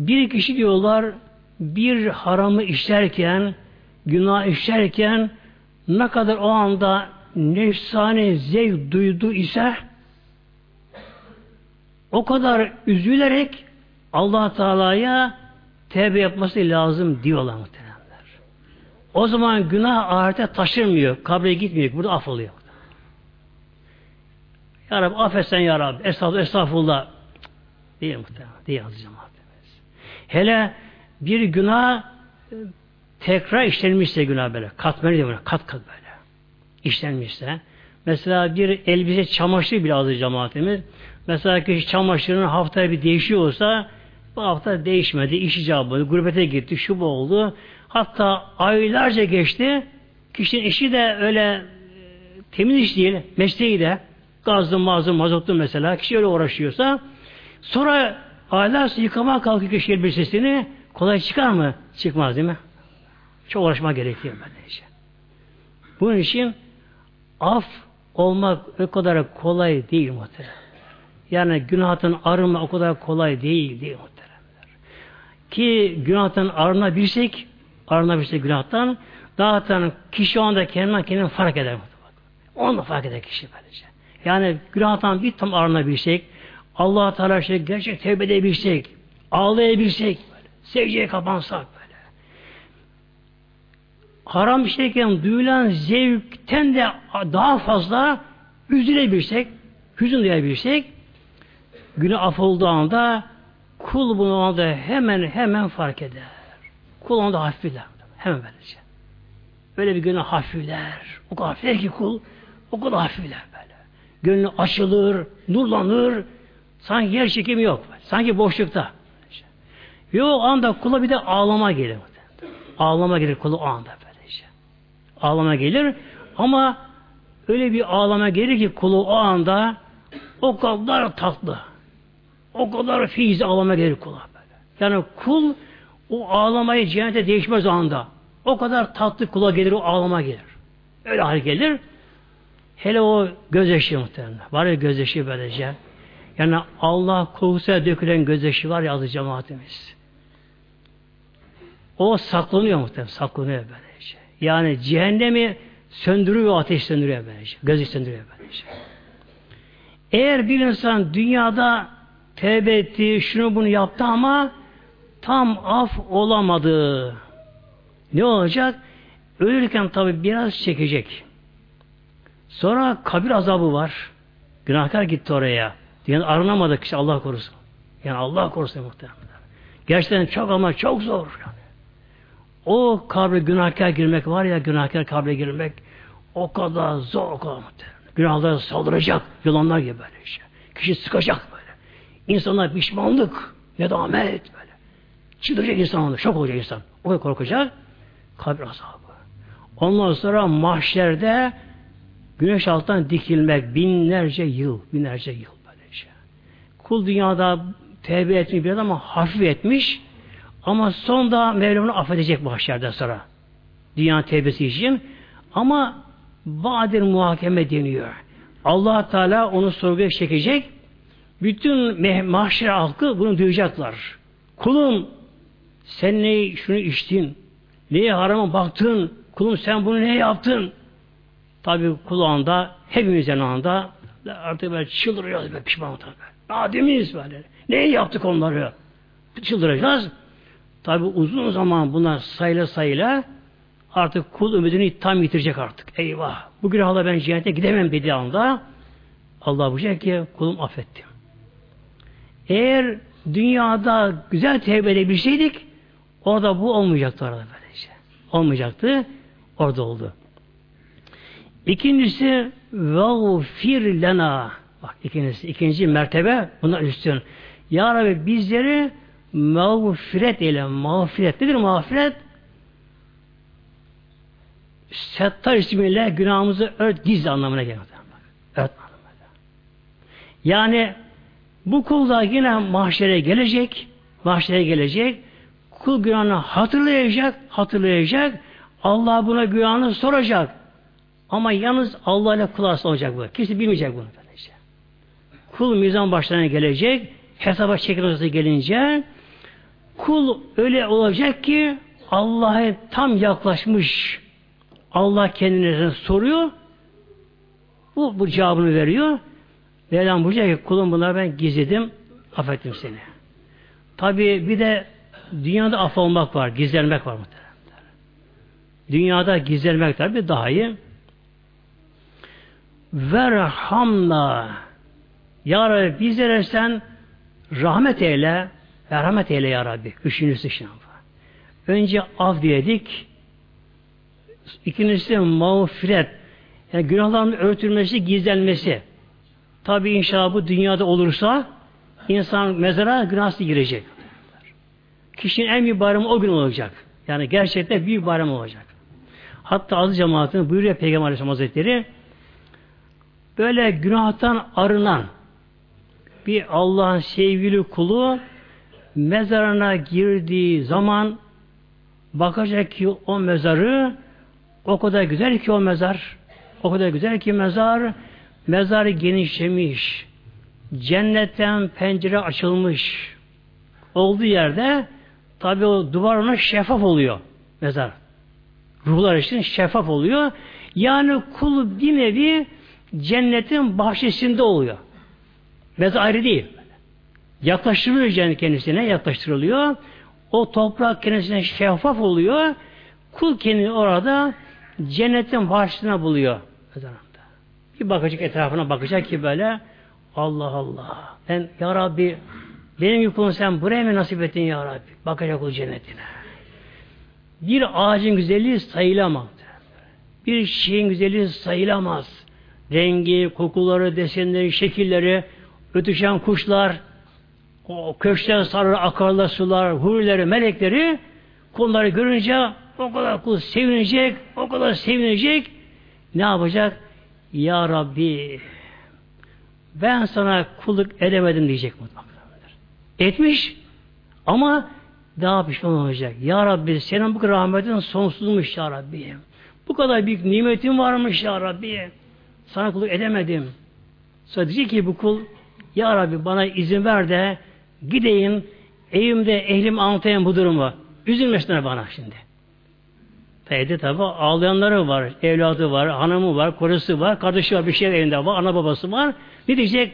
bir kişi diyorlar bir haramı işlerken, günah işlerken ne kadar o anda nefsane zevk duydu ise o kadar üzülerek allah Teala'ya tevbe yapması lazım diyorlar muhtemelen. O zaman günah ahirete taşırmıyor. Kabre gitmiyor. Burada af oluyor. Ya Rabbi affetsen Ya Rabbi. Estağfurullah. estağfurullah. Değil muhtemelen. Değil yazacağım Hele bir günah e, tekrar işlenmişse günah böyle. Katmeri de böyle. Kat kat böyle. İşlenmişse. Mesela bir elbise çamaşır bile azı cemaatimiz. Mesela kişi çamaşırının haftaya bir değişiyor olsa bu hafta değişmedi. İş icabı, gurbete gitti, şu bu oldu. Hatta aylarca geçti. Kişinin işi de öyle e, temiz iş değil. Mesleği de gazlı, mazlı, mazotlu mesela. Kişi öyle uğraşıyorsa sonra aylarca yıkama kalkıyor kişi elbisesini kolay çıkar mı? Çıkmaz değil mi? Çok uğraşma gerekiyor böylece. Bunun için af olmak o kadar kolay değil muhtemelen. Yani günahın arınma o kadar kolay değil değil muhtemelen. Ki günahtan arınabilsek arınabilse günahtan zaten kişi o anda kendinden kendini fark eder. Onu da fark eder kişi böylece. Yani günahtan bir tam arınabilsek, Allah Teala şey gerçek tevbe edebilsek, ağlayabilsek, böyle, secdeye kapansak böyle. Haram işlerken duyulan zevkten de daha fazla üzülebilsek, hüzün duyabilsek, günü af olduğu anda kul bunu anda hemen hemen fark eder. Kul onda hafifler. Hemen böylece. Böyle bir günah hafifler. O kadar hafifler ki kul o kadar hafifler böyle. Gönlü açılır, nurlanır. Sanki yer çekimi yok. Sanki boşlukta. Ve o anda kula bir de ağlama gelir. Ağlama gelir kulu o anda böylece. Ağlama gelir ama öyle bir ağlama gelir ki kulu o anda o kadar tatlı. O kadar fiiz ağlama gelir kula böyle. Yani kul o ağlamayı cennete değişmez o anda. O kadar tatlı kula gelir, o ağlama gelir. Öyle hal gelir. Hele o gözyaşı muhtemelen. Var ya gözyaşı böylece. Yani Allah korkusuyla dökülen gözyaşı var ya azı cemaatimiz. O saklanıyor muhtemelen. Saklanıyor böylece. Yani cehennemi söndürüyor, ateş söndürüyor böylece. Gözü söndürüyor böylece. Eğer bir insan dünyada tevbe etti, şunu bunu yaptı ama tam af olamadı. Ne olacak? Ölürken tabi biraz çekecek. Sonra kabir azabı var. Günahkar gitti oraya. Yani arınamadı kişi Allah korusun. Yani Allah korusun muhtemelen. Gerçekten çok ama çok zor. Yani. O kabre günahkar girmek var ya günahkar kabre girmek o kadar zor o kadar muhtemelen. Günahlara saldıracak yılanlar gibi böyle işte. Kişi sıkacak böyle. İnsanlar pişmanlık, nedamet böyle. Çıldıracak insan olur. Şok olacak insan. O kadar korkacak. Kabir azabı. Ondan sonra mahşerde güneş altından dikilmek binlerce yıl, binlerce yıl. Kul dünyada tevbe etmiş biraz ama hafif etmiş Ama sonda Mevlam'ı affedecek bu haşerden sonra. Dünya tevbesi için. Ama vadir muhakeme deniyor. allah Teala onu sorguya çekecek. Bütün mahşer halkı bunu duyacaklar. Kulum sen ne şunu içtin? Neye harama baktın? Kulum sen bunu ne yaptın? Tabi kulağında hepimizin anda artık böyle çıldırıyoruz böyle pişman tabi. Nadimiz böyle. Ne yaptık onları? Çıldıracağız. Tabi uzun zaman bunlar sayıla sayıla artık kul ümidini tam yitirecek artık. Eyvah! Bu günahla ben cennete gidemem dediği anda Allah buyacak ki kulum affettim. Eğer dünyada güzel tevbe edebilseydik orada bu olmayacaktı orada böylece. Olmayacaktı. Orada oldu. İkincisi vagfir lena bak ikincisi ikinci mertebe buna üstün. Ya Rabbi bizleri mağfiret eyle. Mağfiret nedir mağfiret? Settar ismiyle günahımızı ört gizli anlamına geliyor. Ört anlamına. Yani bu kul da yine mahşere gelecek, mahşere gelecek, kul günahını hatırlayacak, hatırlayacak, Allah buna günahını soracak. Ama yalnız Allah ile kul arasında olacak bu. Kimse bilmeyecek bunu. Kul mizan başlarına gelecek, hesaba çekilmesi gelince kul öyle olacak ki Allah'a tam yaklaşmış. Allah kendine soruyor. Bu, bu cevabını veriyor. Mevlam buyuruyor ki kulum bunları ben gizledim, affettim seni. Tabi bir de dünyada af olmak var, gizlenmek var muhtemelen. Dünyada gizlenmek tabi daha iyi. Verhamna Ya Rabbi bizlere sen rahmet eyle, merhamet eyle Ya Rabbi. Üçüncüsü şimdi. Önce af diyedik. İkincisi mağfiret. Yani günahların örtülmesi, gizlenmesi. Tabi inşallah bu dünyada olursa insan mezara günahsız girecek. Kişinin en büyük bayramı o gün olacak. Yani gerçekten büyük bayram olacak. Hatta az cemaatinin buyuruyor Peygamber Aleyhisselam Hazretleri böyle günahtan arınan bir Allah'ın sevgili kulu mezarına girdiği zaman bakacak ki o mezarı o kadar güzel ki o mezar o kadar güzel ki mezar Mezar genişlemiş. Cennetten pencere açılmış. Olduğu yerde tabi o duvar ona şeffaf oluyor. Mezar. Ruhlar için şeffaf oluyor. Yani kul bir nevi cennetin bahçesinde oluyor. Mezar ayrı değil. Yaklaştırılıyor cennet kendisine, yaklaştırılıyor. O toprak kendisine şeffaf oluyor. Kul kendini orada cennetin bahçesine buluyor. Bir bakacak etrafına bakacak ki böyle Allah Allah. Ben Ya Rabbi benim yükümü sen buraya mı nasip ettin Ya Rabbi? Bakacak o cennetine. Bir ağacın güzelliği sayılamaz. Bir şeyin güzelliği sayılamaz. Rengi, kokuları, desenleri, şekilleri, ötüşen kuşlar, o köşkten sarı akarlar sular, hurileri, melekleri kulları görünce o kadar kul sevinecek, o kadar sevinecek. Ne yapacak? Ya Rabbi ben sana kulluk edemedim diyecek mutlaka. Etmiş ama daha pişman olacak. Ya Rabbi senin bu rahmetin sonsuzmuş ya Rabbi. Bu kadar büyük nimetin varmış ya Rabbi. Sana kulluk edemedim. Sonra diyecek ki bu kul Ya Rabbi bana izin ver de gideyim evimde ehlim anlatayım bu durumu. Üzülmesinler bana şimdi. Evde tabi ağlayanları var, evladı var, hanımı var, korusu var, kardeşi var, bir şey evinde var, ana babası var. Ne diyecek?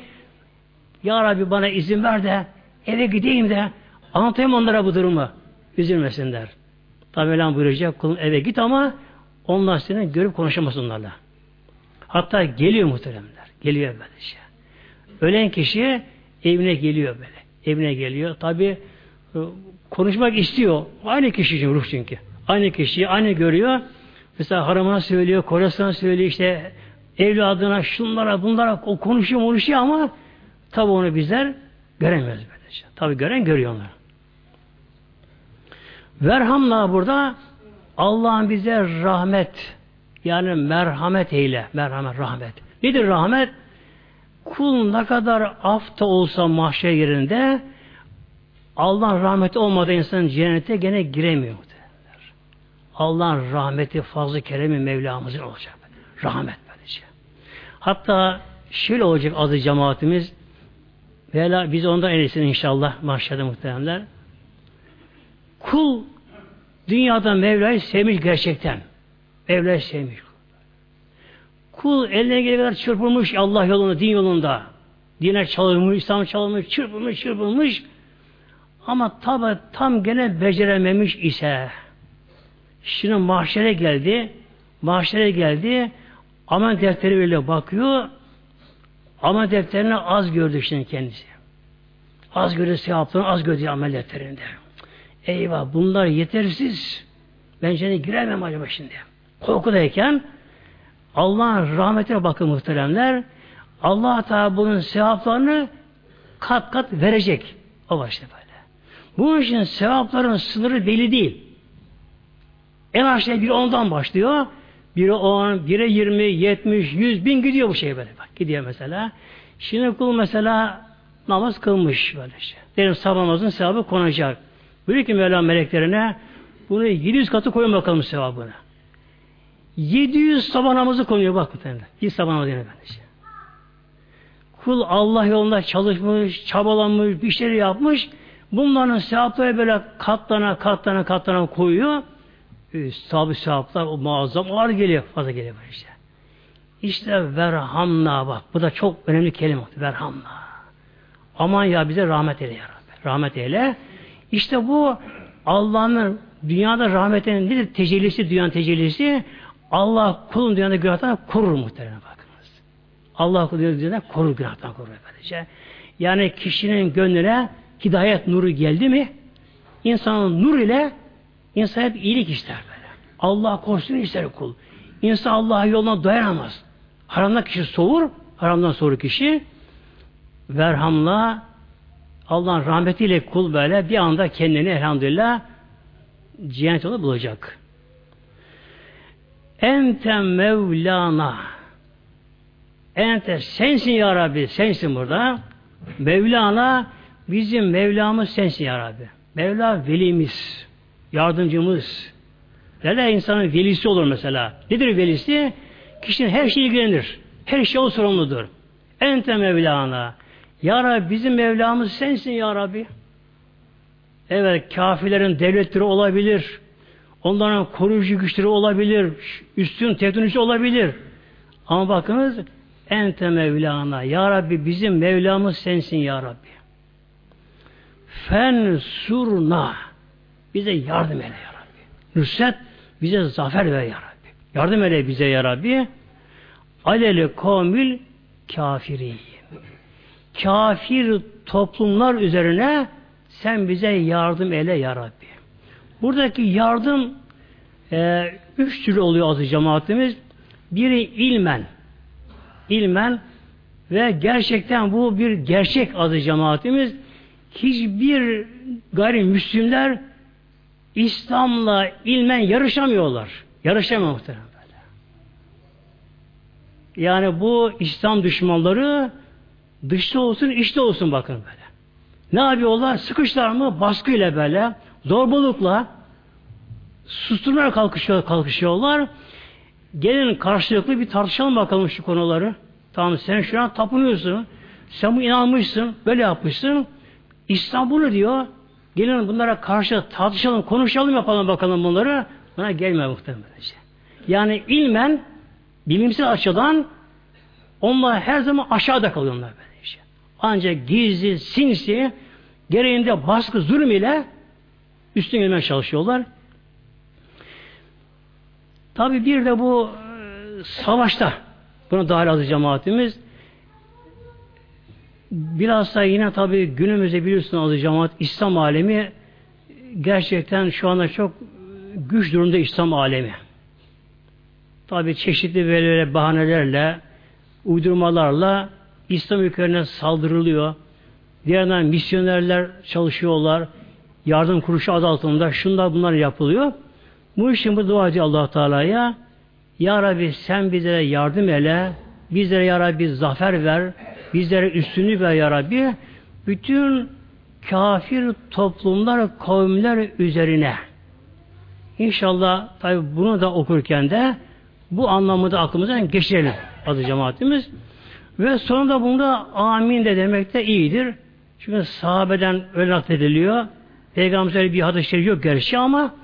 Ya Rabbi bana izin ver de eve gideyim de anlatayım onlara bu durumu. Üzülmesinler. Tabi Mevlam buyuracak kulun eve git ama onlar seni görüp konuşamaz onlarla. Hatta geliyor muhteremler. Geliyor böyle şey. Ölen kişi evine geliyor böyle. Evine geliyor. Tabi e, konuşmak istiyor. Aynı kişi için ruh çünkü. Aynı kişiyi aynı görüyor. Mesela hanımına söylüyor, kocasına söylüyor işte evladına, şunlara, bunlara o konuşuyor, konuşuyor ama tabi onu bizler göremiyoruz böylece. Tabi gören görüyor onları. Verhamla burada Allah'ın bize rahmet yani merhamet eyle. Merhamet, rahmet. Nedir rahmet? Kul ne kadar af da olsa mahşer yerinde Allah rahmeti olmadan insan cennete gene giremiyor. Allah'ın rahmeti, fazla keremi Mevlamızın olacak. Rahmet böylece. Hatta şöyle olacak adı cemaatimiz. Vela biz ondan iyisini inşallah mahşerde muhteremler. Kul dünyada Mevla'yı sevmiş gerçekten. Mevla'yı sevmiş. Kul eline gelene çırpılmış Allah yolunda, din yolunda. Dine çalınmış, İslam çalınmış, çırpılmış, çırpılmış. Ama tabi tam gene becerememiş ise şimdi mahşere geldi mahşere geldi amel defteri böyle bakıyor amel defterine az gördü şimdi kendisi. Az gördü sevaplarını az gördü amel defterinde. Eyvah bunlar yetersiz. Ben şimdi giremem acaba şimdi. Korkudayken Allah'ın rahmetine bakın muhteremler. Allah Teala bunun sevaplarını kat kat verecek. O başta böyle. Bunun için sevapların sınırı belli değil. En aşağıya bir ondan başlıyor. Biri on, biri yirmi, yetmiş, yüz bin gidiyor bu şey böyle. Bak gidiyor mesela. Şimdi kul mesela namaz kılmış böyle şey. Derim sabah namazın sevabı konacak. Buyuruyor ki Mevla meleklerine bunu 700 katı koyun bakalım sevabını. 700 sabah namazı konuyor bak bu tane. Bir sabah namazı yani böylece. Kul Allah yolunda çalışmış, çabalamış, bir şeyler yapmış. Bunların sevapları böyle katlana katlana katlana koyuyor. Sabi sevaplar o muazzam ağır geliyor. Fazla geliyor böyle işte. İşte verhamna bak. Bu da çok önemli kelime. Verhamna. Aman ya bize rahmet eyle ya Rabbi. Rahmet eyle. İşte bu Allah'ın dünyada rahmetinin nedir? Tecellisi, dünyanın tecellisi Allah kulun dünyada günahtan korur muhtemelen bakınız. Allah kulun dünyada korur günahtan korur böylece. Yani kişinin gönlüne hidayet nuru geldi mi insanın nur ile insan hep iyilik ister böyle. Allah korusun ister kul. İnsan Allah'a yoluna dayanamaz. Haramdan kişi soğur, haramdan soğur kişi verhamla Allah'ın rahmetiyle kul böyle bir anda kendini elhamdülillah cennet yolu bulacak. Ente Mevlana Ente sensin ya Rabbi. Sensin burada. Mevlana bizim Mevlamız sensin ya Rabbi. Mevla velimiz. Yardımcımız. Nerede insanın velisi olur mesela? Nedir velisi? Kişinin her şeyi ilgilenir. Her şey o sorumludur. Ente Mevlana. Ya Rabbi bizim Mevlamız sensin ya Rabbi. Evet kafirlerin devletleri olabilir. Onların koruyucu güçleri olabilir. Üstün teknolojisi olabilir. Ama bakınız ente Mevlana. Ya Rabbi bizim Mevlamız sensin Ya Rabbi. Fen surna. Bize yardım eyle Ya Rabbi. Nusret bize zafer ver Ya Rabbi. Yardım eyle bize Ya Rabbi. Aleli komil kafiri. Kafir toplumlar üzerine sen bize yardım eyle Ya Rabbi. Buradaki yardım e, üç türlü oluyor azı cemaatimiz. Biri ilmen. ilmen ve gerçekten bu bir gerçek adı cemaatimiz. Hiçbir gayrimüslimler İslam'la ilmen yarışamıyorlar. Yarışamıyor muhtemelen. Yani bu İslam düşmanları dışta olsun, içte olsun bakın böyle. Ne yapıyorlar? Sıkışlar mı? Baskıyla böyle, zorbalıkla susturmaya kalkışıyor, kalkışıyorlar. Gelin karşılıklı bir tartışalım bakalım şu konuları. Tamam sen şu an tapınıyorsun. Sen bu inanmışsın. Böyle yapmışsın. İslam diyor. Gelin bunlara karşı tartışalım, konuşalım yapalım bakalım bunları. Buna gelme muhtemelen. Yani ilmen bilimsel açıdan onlar her zaman aşağıda kalıyorlar böyle işte. Ancak gizli, sinsi, gereğinde baskı, zulüm ile üstün gelmeye çalışıyorlar. Tabi bir de bu e, savaşta bunu dahil adı cemaatimiz biraz da yine tabi günümüzde biliyorsunuz adı cemaat İslam alemi gerçekten şu anda çok güç durumda İslam alemi. Tabi çeşitli böyle bahanelerle uydurmalarla İslam ülkelerine saldırılıyor. Diğerden misyonerler çalışıyorlar. Yardım kuruşu adı altında şunlar bunlar yapılıyor. Bu için bu dua ediyor allah Teala'ya Ya Rabbi sen bizlere yardım ele, bizlere Ya Rabbi zafer ver, bizlere üstünlük ver Ya Rabbi. Bütün kafir toplumlar, kavimler üzerine. İnşallah tabi bunu da okurken de bu anlamı da aklımızdan geçirelim adı cemaatimiz. Ve sonunda bunda amin de demek de iyidir. Çünkü sahabeden öyle naklediliyor. Peygamber bir hadis yok gerçi ama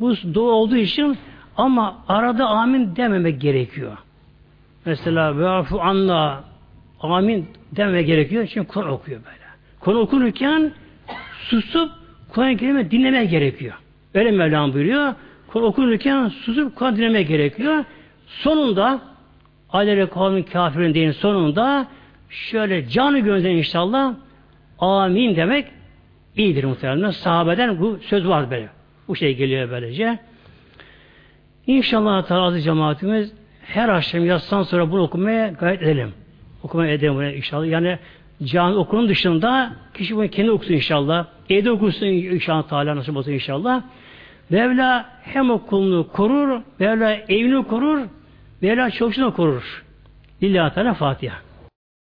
bu dua olduğu için ama arada amin dememek gerekiyor. Mesela ve afu anla amin dememek gerekiyor. Çünkü Kur'an okuyor böyle. Kur'an okurken susup Kur'an-ı Kerim'i dinlemek gerekiyor. Öyle Mevlam buyuruyor. Kur'an okunurken susup Kur'an dinlemek gerekiyor. Sonunda Aleyre kavmin kafirin deyin sonunda şöyle canı gönülden inşallah amin demek iyidir muhtemelen. Sahabeden bu söz var böyle. Bu şey geliyor böylece. İnşallah Teala cemaatimiz her akşam yatsam sonra bunu okumaya gayret edelim. Okumaya edelim bunu inşallah. Yani can okunun dışında kişi bunu kendi okusun inşallah. Evde okusun inşallah Teala nasip olsun inşallah. Mevla hem okulunu korur, Mevla evini korur, Mevla çalışını korur. Lillahi Teala Fatiha.